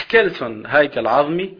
سكيلتون هيكل عظمي